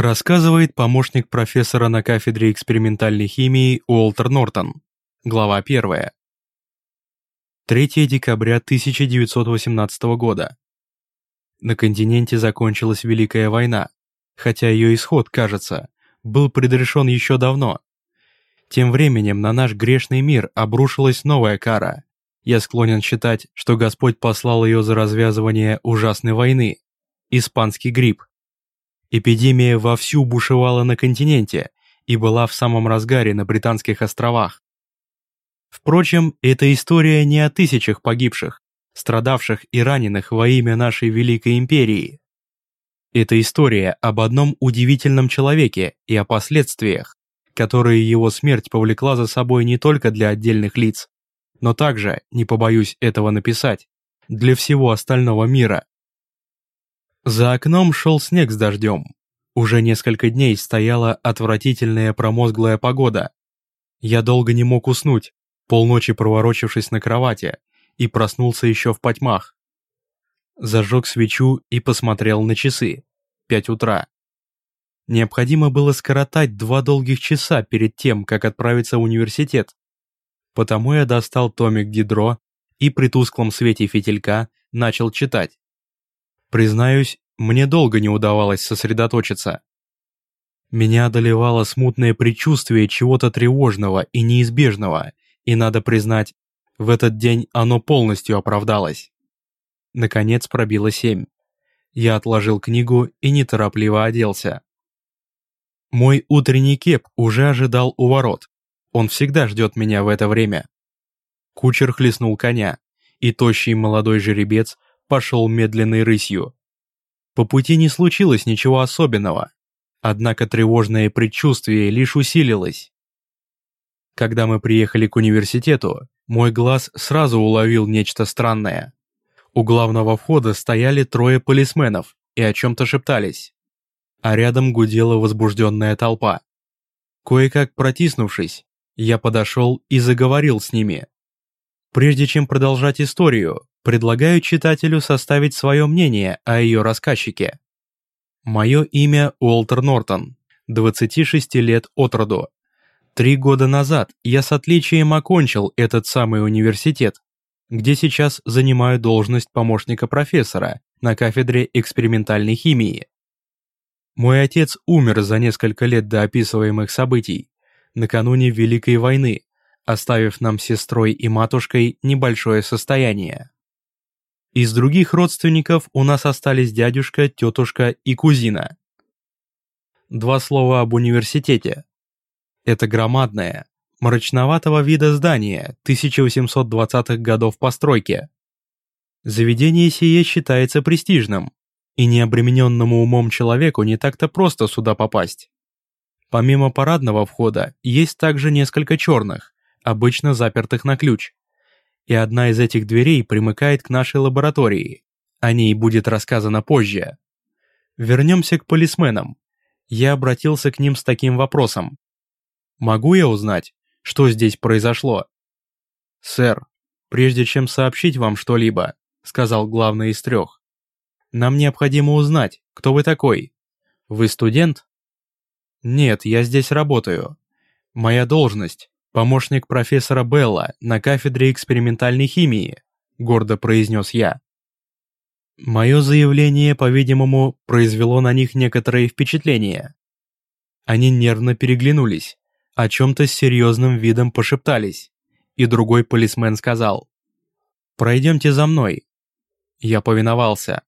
Рассказывает помощник профессора на кафедре экспериментальной химии Уолтер Нортон. Глава 1. 3 декабря 1918 года. На континенте закончилась Великая война, хотя ее исход, кажется, был предрешен еще давно. Тем временем на наш грешный мир обрушилась новая кара. Я склонен считать, что Господь послал ее за развязывание ужасной войны – испанский грипп. Эпидемия вовсю бушевала на континенте и была в самом разгаре на Британских островах. Впрочем, эта история не о тысячах погибших, страдавших и раненых во имя нашей Великой Империи. Это история об одном удивительном человеке и о последствиях, которые его смерть повлекла за собой не только для отдельных лиц, но также, не побоюсь этого написать, для всего остального мира. За окном шел снег с дождем. Уже несколько дней стояла отвратительная промозглая погода. Я долго не мог уснуть, полночи проворочившись на кровати, и проснулся еще в потьмах. Зажег свечу и посмотрел на часы. Пять утра. Необходимо было скоротать два долгих часа перед тем, как отправиться в университет. Потому я достал томик Дидро и при тусклом свете фитилька начал читать. Признаюсь, мне долго не удавалось сосредоточиться. Меня одолевало смутное предчувствие чего-то тревожного и неизбежного, и, надо признать, в этот день оно полностью оправдалось. Наконец пробило семь. Я отложил книгу и неторопливо оделся. Мой утренний кеп уже ожидал у ворот. Он всегда ждет меня в это время. Кучер хлестнул коня, и тощий молодой жеребец пошел медленной рысью. По пути не случилось ничего особенного, однако тревожное предчувствие лишь усилилось. Когда мы приехали к университету, мой глаз сразу уловил нечто странное. У главного входа стояли трое полисменов и о чем-то шептались. А рядом гудела возбужденная толпа. Кое-как протиснувшись, я подошел и заговорил с ними. Прежде чем продолжать историю, предлагаю читателю составить свое мнение о ее рассказчике. Мое имя Уолтер Нортон, 26 лет от роду. Три года назад я с отличием окончил этот самый университет, где сейчас занимаю должность помощника профессора на кафедре экспериментальной химии. Мой отец умер за несколько лет до описываемых событий, накануне Великой войны, оставив нам сестрой и матушкой небольшое состояние. Из других родственников у нас остались дядюшка, тетушка и кузина. Два слова об университете. Это громадное, мрачноватого вида здание 1820-х годов постройки. Заведение сие считается престижным, и необремененному умом человеку не так-то просто сюда попасть. Помимо парадного входа, есть также несколько черных, обычно запертых на ключ. И одна из этих дверей примыкает к нашей лаборатории. О ней будет рассказано позже. Вернемся к полисменам. Я обратился к ним с таким вопросом. Могу я узнать, что здесь произошло?» «Сэр, прежде чем сообщить вам что-либо», — сказал главный из трех, «нам необходимо узнать, кто вы такой. Вы студент?» «Нет, я здесь работаю. Моя должность — помощник профессора Белла на кафедре экспериментальной химии», — гордо произнес я. Мое заявление, по-видимому, произвело на них некоторое впечатление. Они нервно переглянулись, о чем-то с серьезным видом пошептались, и другой полисмен сказал «Пройдемте за мной». Я повиновался.